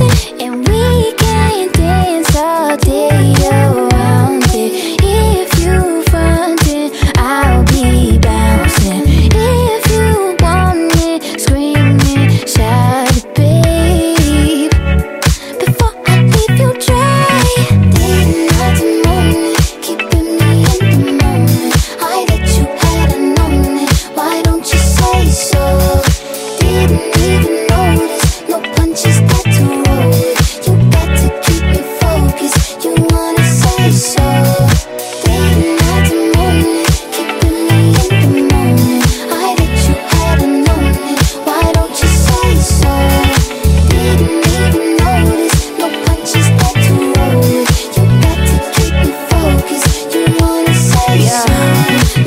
easy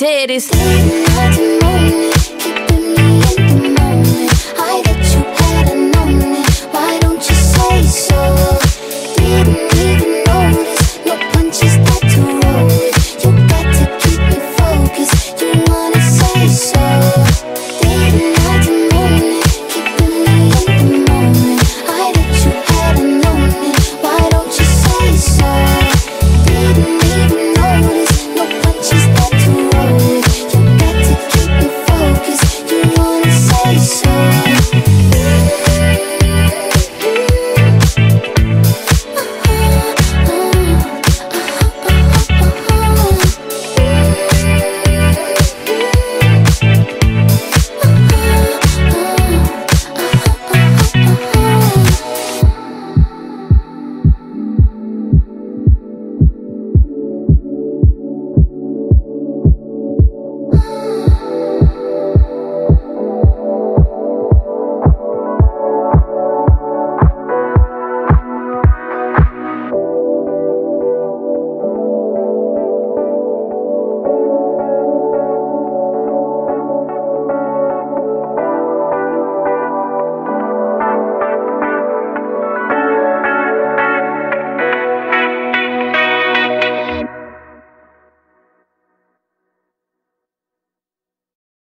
Titties.